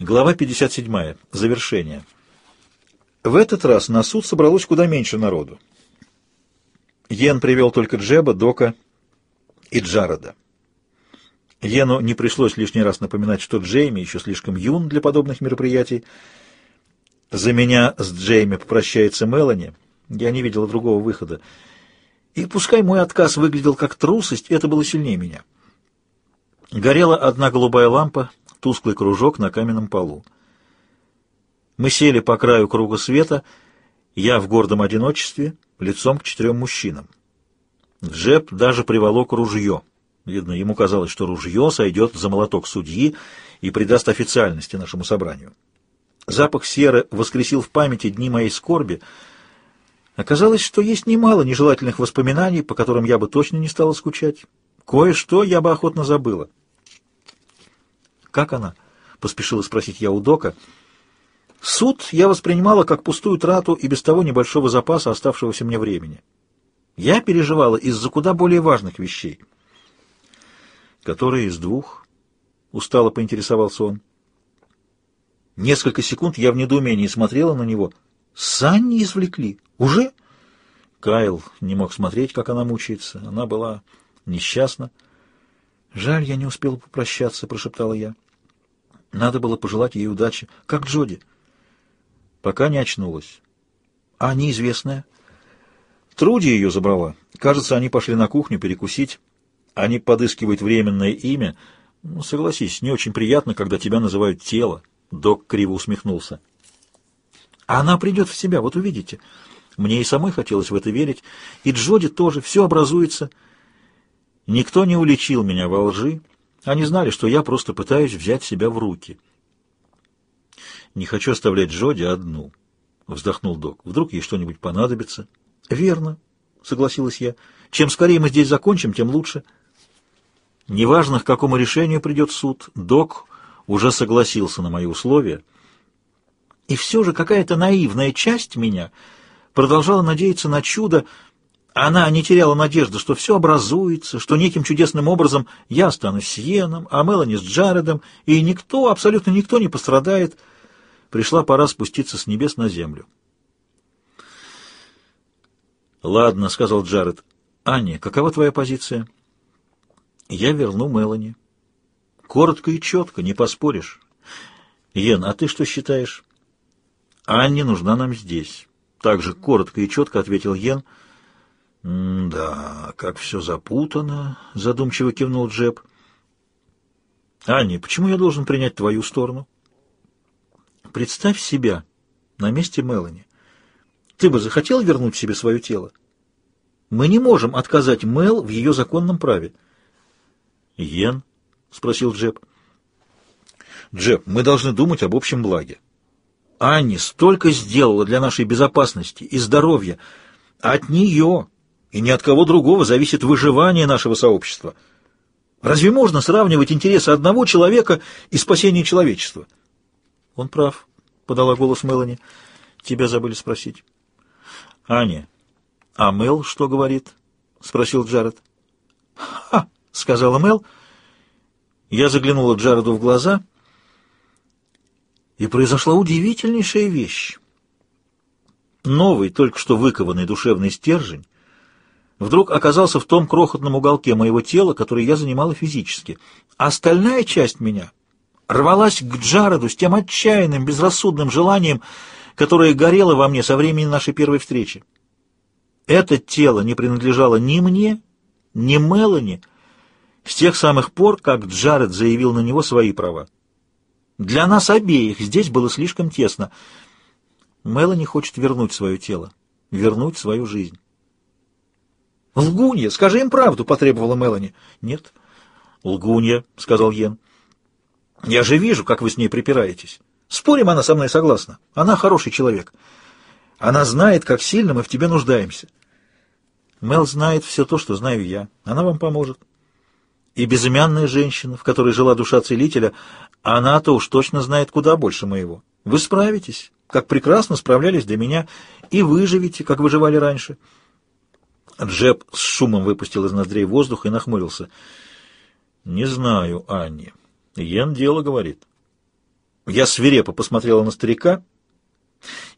Глава 57. Завершение. В этот раз на суд собралось куда меньше народу. Йен привел только Джеба, Дока и Джарода. Йену не пришлось лишний раз напоминать, что Джейми еще слишком юн для подобных мероприятий. За меня с Джейми попрощается Мелани. Я не видела другого выхода. И пускай мой отказ выглядел как трусость, это было сильнее меня. Горела одна голубая лампа, тусклый кружок на каменном полу. Мы сели по краю круга света, я в гордом одиночестве, лицом к четырем мужчинам. Джеб даже приволок ружье. Видно, ему казалось, что ружье сойдет за молоток судьи и придаст официальности нашему собранию. Запах серы воскресил в памяти дни моей скорби. Оказалось, что есть немало нежелательных воспоминаний, по которым я бы точно не стала скучать. Кое-что я бы охотно забыла. «Как она?» — поспешила спросить я у Дока. Суд я воспринимала как пустую трату и без того небольшого запаса оставшегося мне времени. Я переживала из-за куда более важных вещей. «Которые из двух?» — устало поинтересовался он. Несколько секунд я в недоумении смотрела на него. «Санни извлекли? Уже?» Кайл не мог смотреть, как она мучается. Она была несчастна. «Жаль, я не успела попрощаться», — прошептала я. Надо было пожелать ей удачи. «Как Джоди?» «Пока не очнулась». «А неизвестная?» Труди ее забрала. Кажется, они пошли на кухню перекусить. Они подыскивают временное имя. Ну, согласись, не очень приятно, когда тебя называют тело. Док криво усмехнулся. Она придет в себя, вот увидите. Мне и самой хотелось в это верить. И Джоди тоже, все образуется. Никто не уличил меня во лжи. Они знали, что я просто пытаюсь взять себя в руки. «Не хочу оставлять Джоди одну», — вздохнул док. «Вдруг ей что-нибудь понадобится?» «Верно», — согласилась я. «Чем скорее мы здесь закончим, тем лучше». Неважно, к какому решению придет суд, док уже согласился на мои условия. И все же какая-то наивная часть меня продолжала надеяться на чудо, она не теряла надежды, что все образуется, что неким чудесным образом я останусь с Йеном, а Мелани с Джаредом, и никто, абсолютно никто не пострадает. Пришла пора спуститься с небес на землю. «Ладно», — сказал Джаред. «Аня, какова твоя позиция?» «Я верну Мелани». «Коротко и четко, не поспоришь». «Йен, а ты что считаешь?» «Анне нужна нам здесь». Также коротко и четко ответил Йен — «Да, как все запутано», — задумчиво кивнул Джеб. «Аня, почему я должен принять твою сторону?» «Представь себя на месте Мелани. Ты бы захотел вернуть себе свое тело? Мы не можем отказать Мел в ее законном праве». «Йен?» — спросил Джеб. «Джеб, мы должны думать об общем благе. Анни столько сделала для нашей безопасности и здоровья. От нее и ни от кого другого зависит выживание нашего сообщества. Разве можно сравнивать интересы одного человека и спасение человечества? Он прав, подала голос Мелани. Тебя забыли спросить. Аня, а Мел что говорит? спросил Джаред. Ха, сказала Мел. Я заглянула Джареду в глаза, и произошла удивительнейшая вещь. Новый, только что выкованный душевный стержень вдруг оказался в том крохотном уголке моего тела, который я занимала физически. А остальная часть меня рвалась к Джареду с тем отчаянным, безрассудным желанием, которое горело во мне со времени нашей первой встречи. Это тело не принадлежало ни мне, ни Мелани, с тех самых пор, как Джаред заявил на него свои права. Для нас обеих здесь было слишком тесно. Мелани хочет вернуть свое тело, вернуть свою жизнь. «Лгунья, скажи им правду!» — потребовала Мелани. «Нет». «Лгунья», — сказал Йен. «Я же вижу, как вы с ней припираетесь. Спорим, она со мной согласна. Она хороший человек. Она знает, как сильно мы в тебе нуждаемся. Мел знает все то, что знаю я. Она вам поможет. И безымянная женщина, в которой жила душа целителя, она-то уж точно знает куда больше моего. Вы справитесь, как прекрасно справлялись для меня, и выживете, как выживали раньше». Джеб с шумом выпустил из ноздрей воздух и нахмурился. «Не знаю, Анни. Йен дело говорит». Я свирепо посмотрела на старика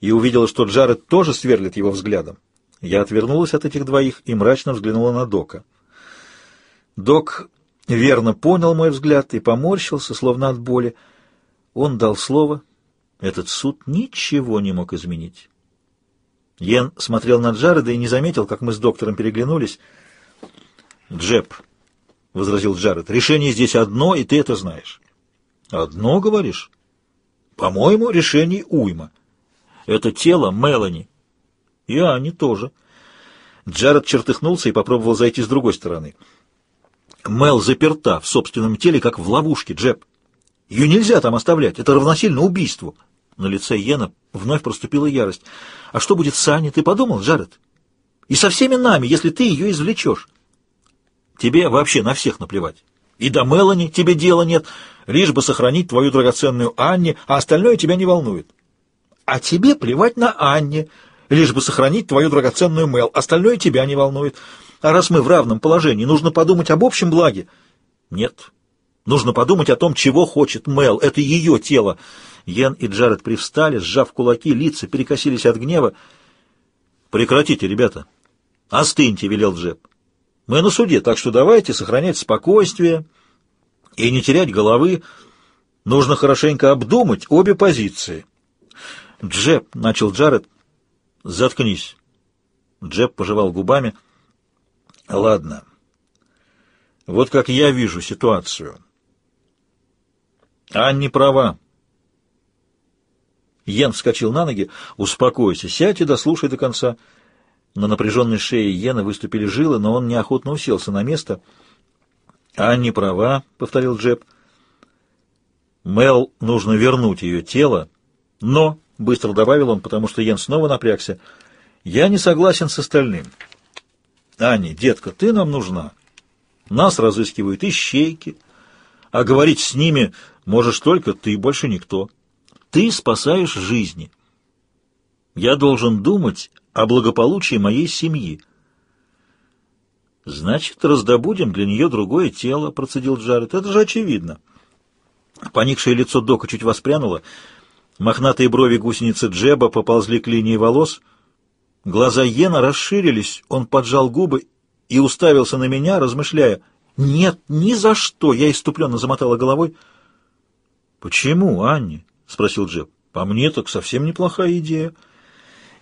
и увидела, что Джаред тоже сверлит его взглядом. Я отвернулась от этих двоих и мрачно взглянула на Дока. Док верно понял мой взгляд и поморщился, словно от боли. Он дал слово. Этот суд ничего не мог изменить. Йен смотрел на Джареда и не заметил, как мы с доктором переглянулись. «Джеб», — возразил Джаред, — «решение здесь одно, и ты это знаешь». «Одно, говоришь?» «По-моему, решений уйма. Это тело Мелани. И Ани тоже». Джаред чертыхнулся и попробовал зайти с другой стороны. Мел заперта в собственном теле, как в ловушке, Джеб. Ее нельзя там оставлять, это равносильно убийству. На лице Йена вновь проступила ярость. «А что будет с Аней, ты подумал, Джаред? И со всеми нами, если ты ее извлечешь. Тебе вообще на всех наплевать. И до Мелани тебе дела нет, лишь бы сохранить твою драгоценную Анне, а остальное тебя не волнует. А тебе плевать на Анне, лишь бы сохранить твою драгоценную Мел, остальное тебя не волнует. А раз мы в равном положении, нужно подумать об общем благе. Нет, нужно подумать о том, чего хочет Мел, это ее тело. Йен и Джаред привстали, сжав кулаки, лица перекосились от гнева. «Прекратите, ребята!» «Остыньте», — велел Джеб. «Мы на суде, так что давайте сохранять спокойствие и не терять головы. Нужно хорошенько обдумать обе позиции». «Джеб», — начал Джаред, — «заткнись». Джеб пожевал губами. «Ладно. Вот как я вижу ситуацию». Анни права. Йен вскочил на ноги. «Успокойся, сядь и дослушай до конца». На напряженной шее Йена выступили жилы, но он неохотно уселся на место. «Анни права», — повторил Джеб. «Мел нужно вернуть ее тело, но...» — быстро добавил он, потому что Йен снова напрягся. «Я не согласен с остальным. Анни, детка, ты нам нужна. Нас разыскивают ищейки, а говорить с ними можешь только ты, больше никто». Ты спасаешь жизни. Я должен думать о благополучии моей семьи. Значит, раздобудем для нее другое тело, процедил Джаред. Это же очевидно. Поникшее лицо Дока чуть воспрянуло. Мохнатые брови гусеницы Джеба поползли к линии волос. Глаза Йена расширились, он поджал губы и уставился на меня, размышляя. «Нет, ни за что!» — я иступленно замотала головой. «Почему, Анни?» — спросил Джеб. — По мне так совсем неплохая идея.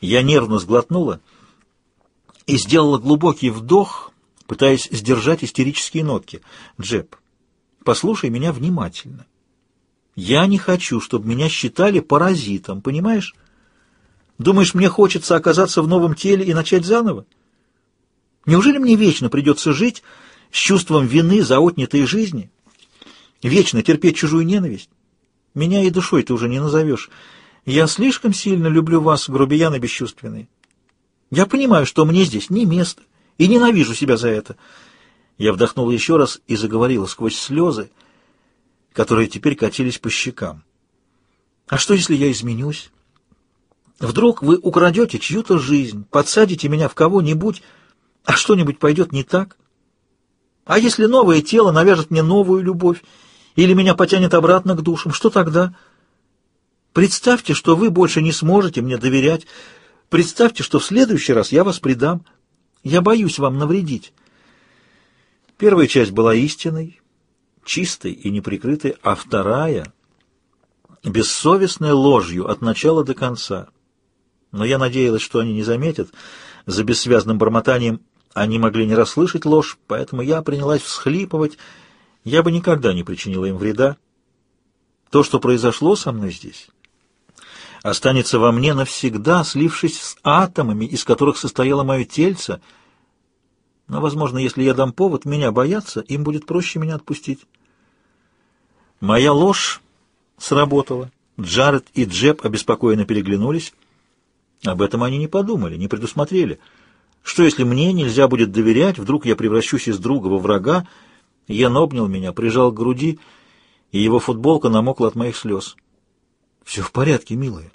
Я нервно сглотнула и сделала глубокий вдох, пытаясь сдержать истерические нотки. — Джеб, послушай меня внимательно. Я не хочу, чтобы меня считали паразитом, понимаешь? Думаешь, мне хочется оказаться в новом теле и начать заново? Неужели мне вечно придется жить с чувством вины за отнятые жизни? Вечно терпеть чужую ненависть? Меня и душой ты уже не назовешь. Я слишком сильно люблю вас, грубияны бесчувственные. Я понимаю, что мне здесь не место, и ненавижу себя за это. Я вдохнула еще раз и заговорила сквозь слезы, которые теперь катились по щекам. А что, если я изменюсь? Вдруг вы украдете чью-то жизнь, подсадите меня в кого-нибудь, а что-нибудь пойдет не так? А если новое тело навяжет мне новую любовь, или меня потянет обратно к душам. Что тогда? Представьте, что вы больше не сможете мне доверять. Представьте, что в следующий раз я вас предам. Я боюсь вам навредить. Первая часть была истинной, чистой и неприкрытой, а вторая — бессовестной ложью от начала до конца. Но я надеялась, что они не заметят. За бессвязным бормотанием они могли не расслышать ложь, поэтому я принялась всхлипывать, я бы никогда не причинила им вреда. То, что произошло со мной здесь, останется во мне навсегда, слившись с атомами, из которых состояло мое тельце. Но, возможно, если я дам повод меня бояться, им будет проще меня отпустить. Моя ложь сработала. Джаред и Джеб обеспокоенно переглянулись. Об этом они не подумали, не предусмотрели. Что, если мне нельзя будет доверять, вдруг я превращусь из друга во врага, Йен обнял меня, прижал к груди, и его футболка намокла от моих слез. «Все в порядке, милая.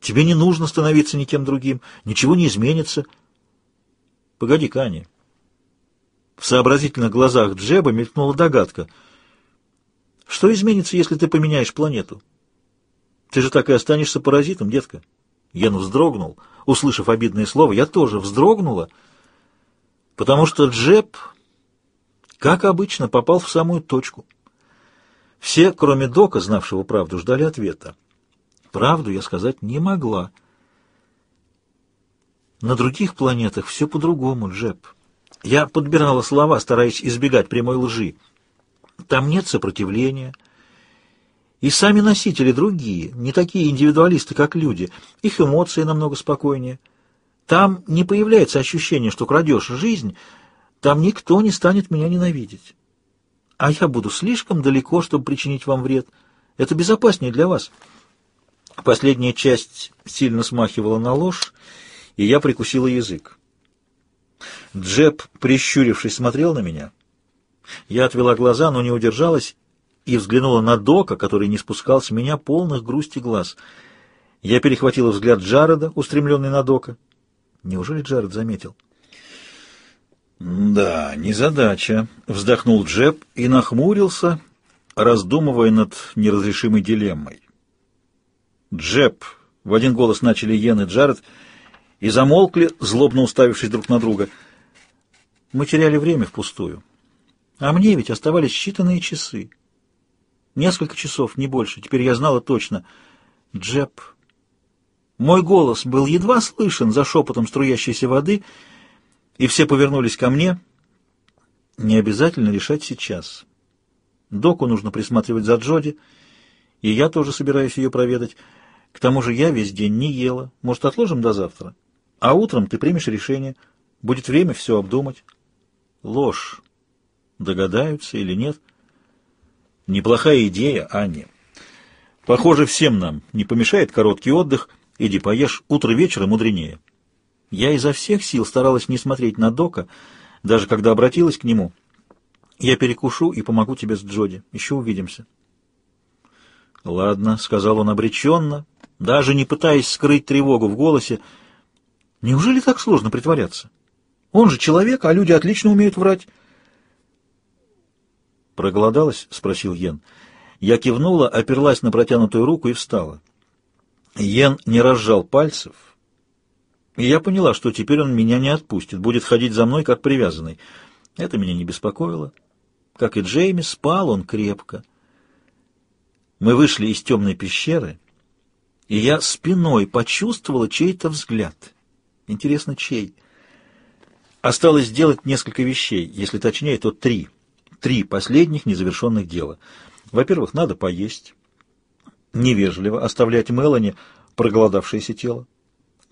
Тебе не нужно становиться никем другим, ничего не изменится». «Погоди, Каня». В сообразительных глазах Джеба мелькнула догадка. «Что изменится, если ты поменяешь планету? Ты же так и останешься паразитом, детка. Йен вздрогнул, услышав обидное слово. Я тоже вздрогнула, потому что Джеб, как обычно, попал в самую точку. Все, кроме Дока, знавшего правду, ждали ответа. Правду я сказать не могла. На других планетах все по-другому, Джеб. Я подбирала слова, стараясь избегать прямой лжи. Там нет сопротивления. И сами носители другие, не такие индивидуалисты, как люди. Их эмоции намного спокойнее. Там не появляется ощущение, что крадешь жизнь. Там никто не станет меня ненавидеть. А я буду слишком далеко, чтобы причинить вам вред. Это безопаснее для вас. Последняя часть сильно смахивала на ложь, и я прикусила язык. Джеб, прищурившись, смотрел на меня. Я отвела глаза, но не удержалась и взглянула на Дока, который не спускал с меня полных грусти глаз. Я перехватила взгляд Джареда, устремленный на Дока. Неужели Джаред заметил? «Да, незадача», — вздохнул Джеб и нахмурился, раздумывая над неразрешимой дилеммой. «Джеб!» — в один голос начали Йен и Джаред и замолкли, злобно уставившись друг на друга. Мы теряли время впустую. А мне ведь оставались считанные часы. Несколько часов, не больше. Теперь я знала точно. Джеб. Мой голос был едва слышен за шепотом струящейся воды — и все повернулись ко мне. Не обязательно решать сейчас. Доку нужно присматривать за Джоди, и я тоже собираюсь ее проведать. К тому же я весь день не ела. Может, отложим до завтра? А утром ты примешь решение. Будет время все обдумать. Ложь. Догадаются или нет? Неплохая идея, Анни. Похоже, всем нам не помешает короткий отдых. Иди поешь, утро вечера мудренее. Я изо всех сил старалась не смотреть на Дока, даже когда обратилась к нему. «Я перекушу и помогу тебе с Джоди. Еще увидимся». «Ладно», — сказал он обреченно, даже не пытаясь скрыть тревогу в голосе. «Неужели так сложно притворяться? Он же человек, а люди отлично умеют врать». «Проголодалась?» — спросил Йен. Я кивнула, оперлась на протянутую руку и встала. Йен не разжал пальцев, и я поняла, что теперь он меня не отпустит, будет ходить за мной как привязанный. Это меня не беспокоило. Как и Джейми, спал он крепко. Мы вышли из темной пещеры, и я спиной почувствовала чей-то взгляд. Интересно, чей? Осталось сделать несколько вещей, если точнее, то три. Три последних незавершенных дела. Во-первых, надо поесть. Невежливо оставлять Мелани проголодавшееся тело.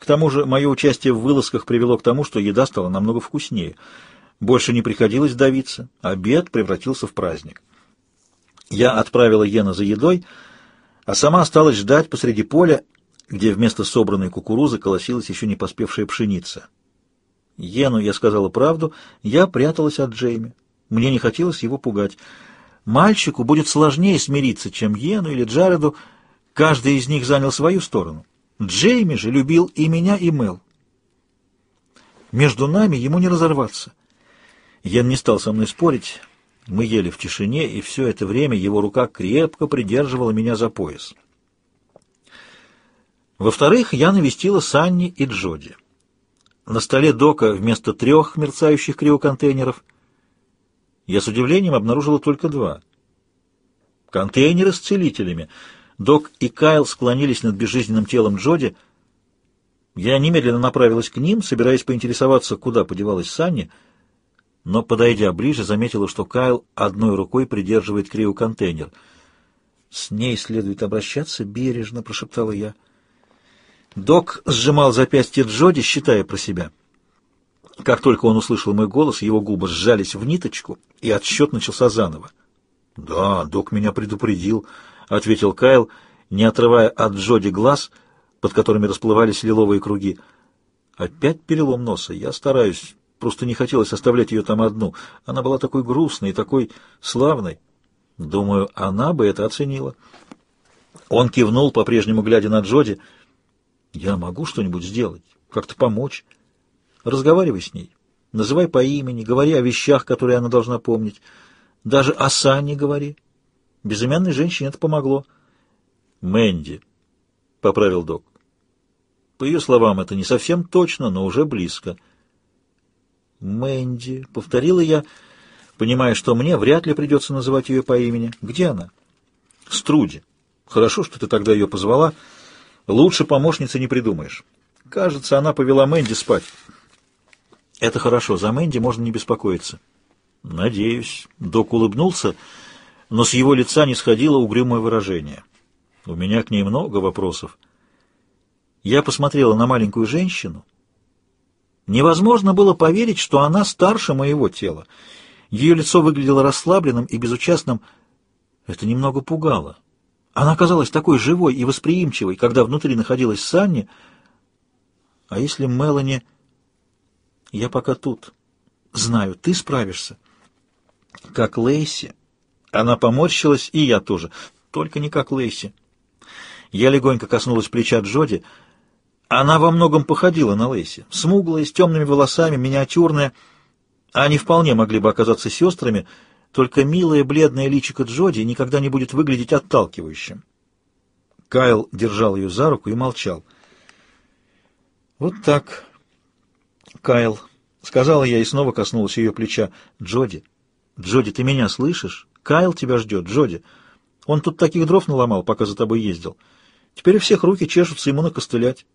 К тому же мое участие в вылазках привело к тому, что еда стала намного вкуснее. Больше не приходилось давиться. Обед превратился в праздник. Я отправила Йена за едой, а сама осталась ждать посреди поля, где вместо собранной кукурузы колосилась еще не поспевшая пшеница. Йену я сказала правду, я пряталась от Джейми. Мне не хотелось его пугать. Мальчику будет сложнее смириться, чем Йену или Джареду. Каждый из них занял свою сторону. Джейми же любил и меня, и Мел. Между нами ему не разорваться. Йен не стал со мной спорить. Мы ели в тишине, и все это время его рука крепко придерживала меня за пояс. Во-вторых, я навестила Санни и Джоди. На столе дока вместо трех мерцающих криоконтейнеров я с удивлением обнаружила только два. Контейнеры с целителями — Док и Кайл склонились над безжизненным телом Джоди. Я немедленно направилась к ним, собираясь поинтересоваться, куда подевалась Санни, но, подойдя ближе, заметила, что Кайл одной рукой придерживает криоконтейнер. «С ней следует обращаться бережно», — прошептала я. Док сжимал запястье Джоди, считая про себя. Как только он услышал мой голос, его губы сжались в ниточку, и отсчет начался заново. «Да, док меня предупредил», — ответил Кайл, не отрывая от Джоди глаз, под которыми расплывались лиловые круги. «Опять перелом носа. Я стараюсь. Просто не хотелось оставлять ее там одну. Она была такой грустной и такой славной. Думаю, она бы это оценила». Он кивнул, по-прежнему глядя на Джоди. «Я могу что-нибудь сделать? Как-то помочь? Разговаривай с ней. Называй по имени, говори о вещах, которые она должна помнить. Даже о Сане говори. Безымянной женщине это помогло. Мэнди. поправил док. По ее словам, это не совсем точно, но уже близко. «Мэнди», — повторила я, понимая, что мне вряд ли придется называть ее по имени. «Где она?» «Струди. Хорошо, что ты тогда ее позвала. Лучше помощницы не придумаешь. Кажется, она повела Мэнди спать». «Это хорошо. За Мэнди можно не беспокоиться». «Надеюсь». Док улыбнулся, но с его лица не сходило угрюмое выражение. «У меня к ней много вопросов». Я посмотрела на маленькую женщину. Невозможно было поверить, что она старше моего тела. Ее лицо выглядело расслабленным и безучастным. Это немного пугало. Она казалась такой живой и восприимчивой, когда внутри находилась Санни. А если Мелани... Я пока тут. Знаю, ты справишься. Как Лейси. Она поморщилась, и я тоже. Только не как Лейси. Я легонько коснулась плеча Джоди — она во многом походила на Лейси. Смуглая, с темными волосами, миниатюрная. Они вполне могли бы оказаться сестрами, только милое бледное личико Джоди никогда не будет выглядеть отталкивающим. Кайл держал ее за руку и молчал. «Вот так, Кайл», — сказала я и снова коснулась ее плеча. «Джоди, Джоди, ты меня слышишь? Кайл тебя ждет, Джоди. Он тут таких дров наломал, пока за тобой ездил. Теперь у всех руки чешутся ему накостылять».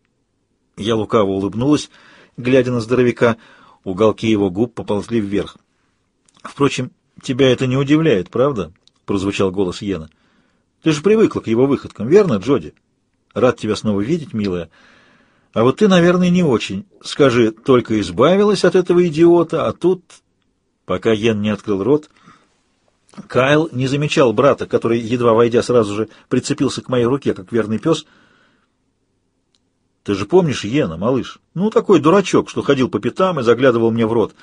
Я лукаво улыбнулась, глядя на здоровяка. Уголки его губ поползли вверх. «Впрочем, тебя это не удивляет, правда?» — прозвучал голос Йена. «Ты же привыкла к его выходкам, верно, Джоди? Рад тебя снова видеть, милая. А вот ты, наверное, не очень. Скажи, только избавилась от этого идиота, а тут...» Пока Йен не открыл рот, Кайл не замечал брата, который, едва войдя, сразу же прицепился к моей руке, как верный пес — ты же помнишь Йена, малыш? Ну, такой дурачок, что ходил по пятам и заглядывал мне в рот.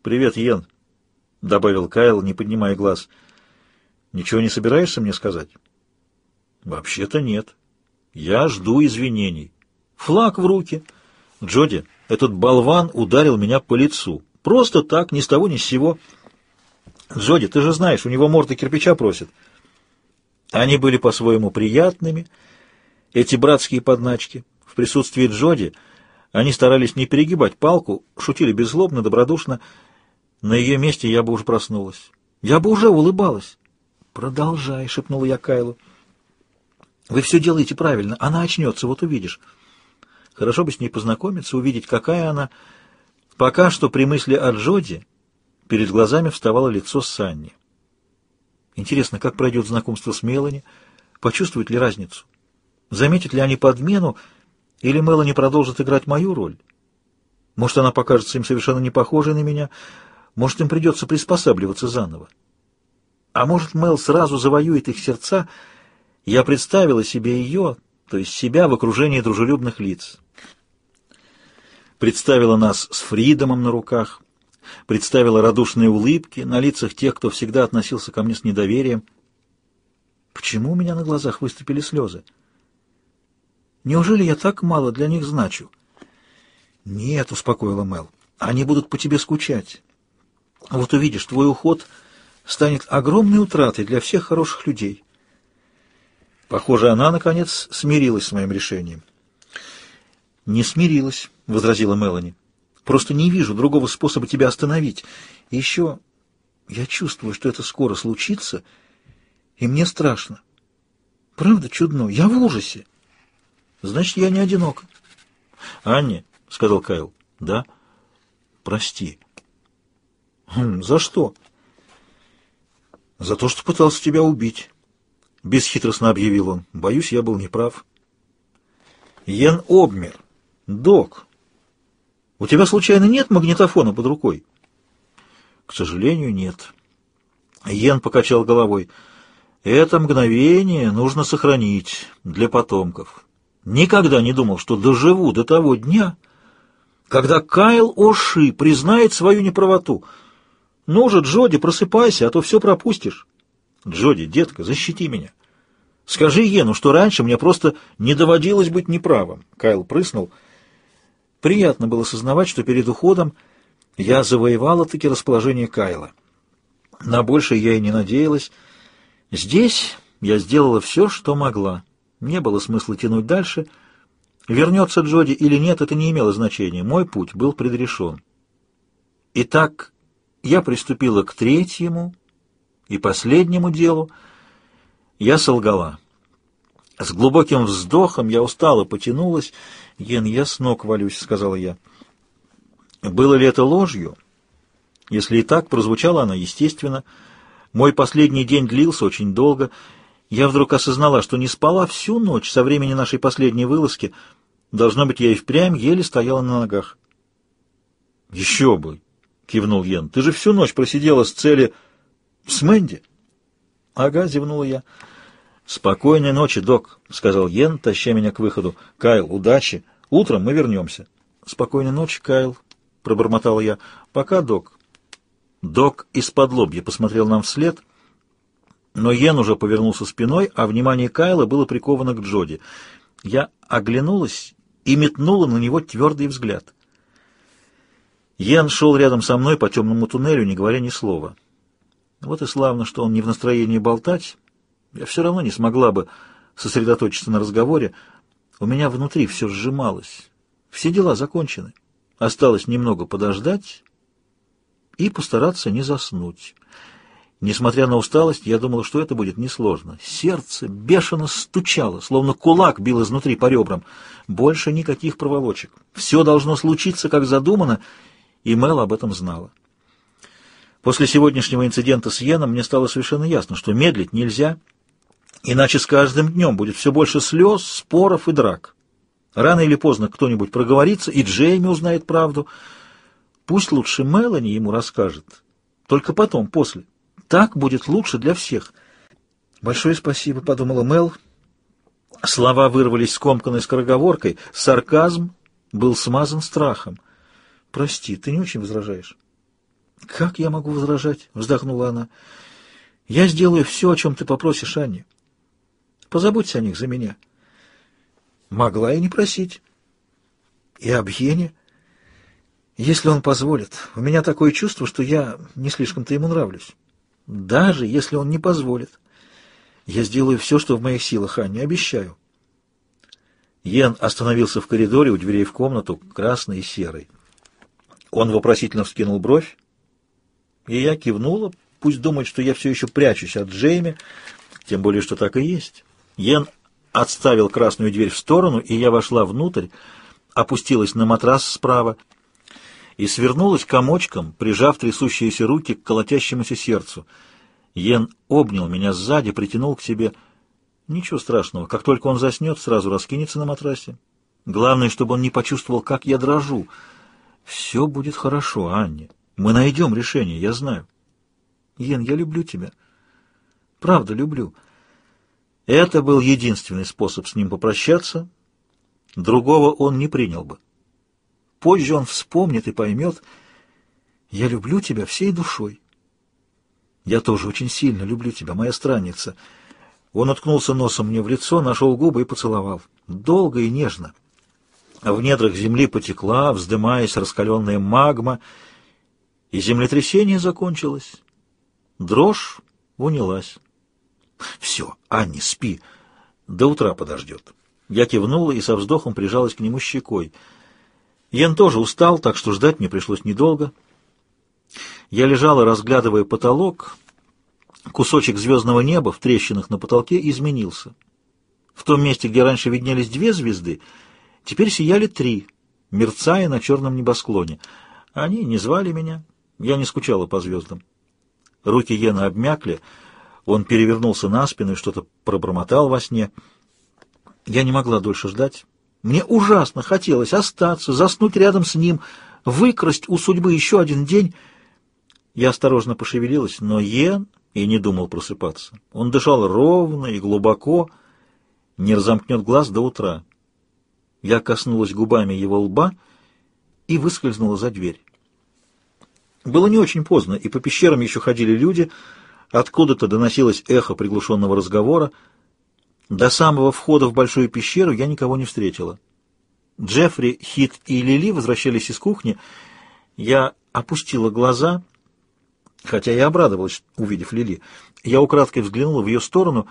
«Привет, Йен», — добавил Кайл, не поднимая глаз. «Ничего не собираешься мне сказать?» «Вообще-то нет. Я жду извинений. Флаг в руки. Джоди, этот болван ударил меня по лицу. Просто так, ни с того ни с сего. Джоди, ты же знаешь, у него морда кирпича просит». Они были по-своему приятными, эти братские подначки. В присутствии Джоди они старались не перегибать палку, шутили беззлобно, добродушно. На ее месте я бы уже проснулась. Я бы уже улыбалась. «Продолжай», — шепнула я Кайлу. «Вы все делаете правильно. Она очнется, вот увидишь». Хорошо бы с ней познакомиться, увидеть, какая она. Пока что при мысли о Джоди перед глазами вставало лицо Санни. Интересно, как пройдет знакомство с Мелани, почувствуют ли разницу, заметят ли они подмену, или Мелани продолжит играть мою роль? Может, она покажется им совершенно не похожей на меня? Может, им придется приспосабливаться заново? А может, Мел сразу завоюет их сердца? Я представила себе ее, то есть себя в окружении дружелюбных лиц. Представила нас с Фридомом на руках, представила радушные улыбки на лицах тех, кто всегда относился ко мне с недоверием. Почему у меня на глазах выступили слезы? Неужели я так мало для них значу? Нет, успокоила Мел. Они будут по тебе скучать. Вот увидишь, твой уход станет огромной утратой для всех хороших людей. Похоже, она, наконец, смирилась с моим решением. «Не смирилась», — возразила Мелани. «Просто не вижу другого способа тебя остановить. И еще я чувствую, что это скоро случится, и мне страшно. Правда чудно? Я в ужасе. Значит, я не одинок. Анне, — сказал Кайл. Да? Прости. Хм, за что? За то, что пытался тебя убить. Бесхитростно объявил он. Боюсь, я был неправ. Йен обмер. Док, у тебя случайно нет магнитофона под рукой? К сожалению, нет. Йен покачал головой. Это мгновение нужно сохранить для потомков. Никогда не думал, что доживу до того дня, когда Кайл Оши признает свою неправоту. Ну же, Джоди, просыпайся, а то все пропустишь. Джоди, детка, защити меня. Скажи Ену, что раньше мне просто не доводилось быть неправым. Кайл прыснул. Приятно было сознавать, что перед уходом я завоевала-таки расположение Кайла. На большее я и не надеялась. Здесь я сделала все, что могла. Не было смысла тянуть дальше. Вернется Джоди или нет, это не имело значения. Мой путь был предрешен. Итак, я приступила к третьему и последнему делу. Я солгала. С глубоким вздохом я устала, потянулась. «Ген, я с ног валюсь», — сказала я. Было ли это ложью? Если и так, прозвучала она естественно. Мой последний день длился очень долго. Я вдруг осознала, что не спала всю ночь со времени нашей последней вылазки. Должно быть, я и впрямь еле стояла на ногах. «Еще бы!» — кивнул Йен. «Ты же всю ночь просидела с цели... с Мэнди?» «Ага», — зевнула я. «Спокойной ночи, док», — сказал Йен, таща меня к выходу. «Кайл, удачи. Утром мы вернемся». «Спокойной ночи, Кайл», — пробормотал я. «Пока, док». Док из-под лобья посмотрел нам вслед — но Йен уже повернулся спиной, а внимание Кайла было приковано к Джоди. Я оглянулась и метнула на него твердый взгляд. Йен шел рядом со мной по темному туннелю, не говоря ни слова. Вот и славно, что он не в настроении болтать. Я все равно не смогла бы сосредоточиться на разговоре. У меня внутри все сжималось. Все дела закончены. Осталось немного подождать и постараться не заснуть. Несмотря на усталость, я думал, что это будет несложно. Сердце бешено стучало, словно кулак бил изнутри по ребрам. Больше никаких проволочек. Все должно случиться, как задумано, и Мел об этом знала. После сегодняшнего инцидента с Йеном мне стало совершенно ясно, что медлить нельзя, иначе с каждым днем будет все больше слез, споров и драк. Рано или поздно кто-нибудь проговорится, и Джейми узнает правду. Пусть лучше Мелани ему расскажет. Только потом, после. Так будет лучше для всех. Большое спасибо, подумала Мел. Слова вырвались скомканной скороговоркой. Сарказм был смазан страхом. Прости, ты не очень возражаешь? Как я могу возражать? Вздохнула она. Я сделаю все, о чем ты попросишь, Анне. Позаботься о них за меня. Могла и не просить. И об Йене. Если он позволит. У меня такое чувство, что я не слишком-то ему нравлюсь даже если он не позволит. Я сделаю все, что в моих силах, Анни, обещаю. Йен остановился в коридоре у дверей в комнату, красный и серый. Он вопросительно вскинул бровь, и я кивнула, пусть думает, что я все еще прячусь от Джейми, тем более, что так и есть. Йен отставил красную дверь в сторону, и я вошла внутрь, опустилась на матрас справа и свернулась комочком, прижав трясущиеся руки к колотящемуся сердцу. Йен обнял меня сзади, притянул к себе. Ничего страшного, как только он заснет, сразу раскинется на матрасе. Главное, чтобы он не почувствовал, как я дрожу. Все будет хорошо, Анне. Мы найдем решение, я знаю. Йен, я люблю тебя. Правда, люблю. Это был единственный способ с ним попрощаться. Другого он не принял бы. Позже он вспомнит и поймет, я люблю тебя всей душой. Я тоже очень сильно люблю тебя, моя странница. Он уткнулся носом мне в лицо, нашел губы и поцеловал. Долго и нежно. В недрах земли потекла, вздымаясь раскаленная магма, и землетрясение закончилось. Дрожь унялась. «Все, Анни, спи. До утра подождет». Я кивнула и со вздохом прижалась к нему щекой — Йен тоже устал, так что ждать мне пришлось недолго. Я лежала, разглядывая потолок. Кусочек звездного неба в трещинах на потолке изменился. В том месте, где раньше виднелись две звезды, теперь сияли три, мерцая на черном небосклоне. Они не звали меня, я не скучала по звездам. Руки Йена обмякли, он перевернулся на спину и что-то пробормотал во сне. Я не могла дольше ждать. Мне ужасно хотелось остаться, заснуть рядом с ним, выкрасть у судьбы еще один день. Я осторожно пошевелилась, но Йен и не думал просыпаться. Он дышал ровно и глубоко, не разомкнет глаз до утра. Я коснулась губами его лба и выскользнула за дверь. Было не очень поздно, и по пещерам еще ходили люди, откуда-то доносилось эхо приглушенного разговора, до самого входа в большую пещеру я никого не встретила. Джеффри, Хит и Лили возвращались из кухни. Я опустила глаза, хотя я обрадовалась, увидев Лили. Я украдкой взглянула в ее сторону.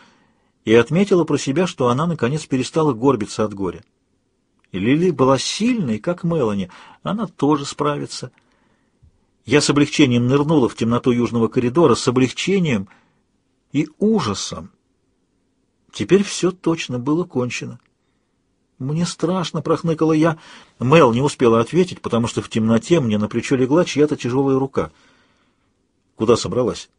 и отметила про себя, что она, наконец, перестала горбиться от горя. И Лили была сильной, как Мелани, она тоже справится. Я с облегчением нырнула в темноту южного коридора, с облегчением и ужасом. Теперь все точно было кончено. «Мне страшно», — прохныкала я. Мел не успела ответить, потому что в темноте мне на плечо легла чья-то тяжелая рука. «Куда собралась?»